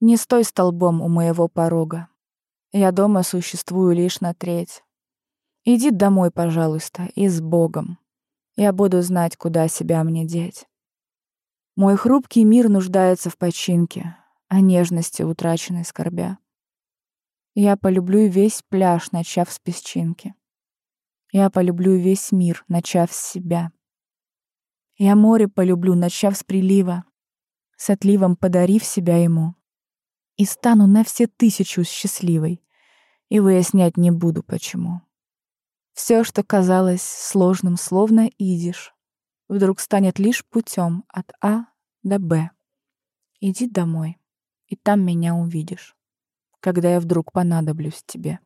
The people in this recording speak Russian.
Не стой столбом у моего порога. Я дома существую лишь на треть. Иди домой, пожалуйста, и с Богом. Я буду знать, куда себя мне деть. Мой хрупкий мир нуждается в починке, о нежности утраченной скорбя. Я полюблю весь пляж, начав с песчинки. Я полюблю весь мир, начав с себя. Я море полюблю, начав с прилива, с отливом подарив себя ему. И стану на все тысячу счастливой, и выяснять не буду, почему. Все, что казалось сложным, словно идиш, вдруг станет лишь путем от А до Б. Иди домой, и там меня увидишь, когда я вдруг понадоблюсь тебе.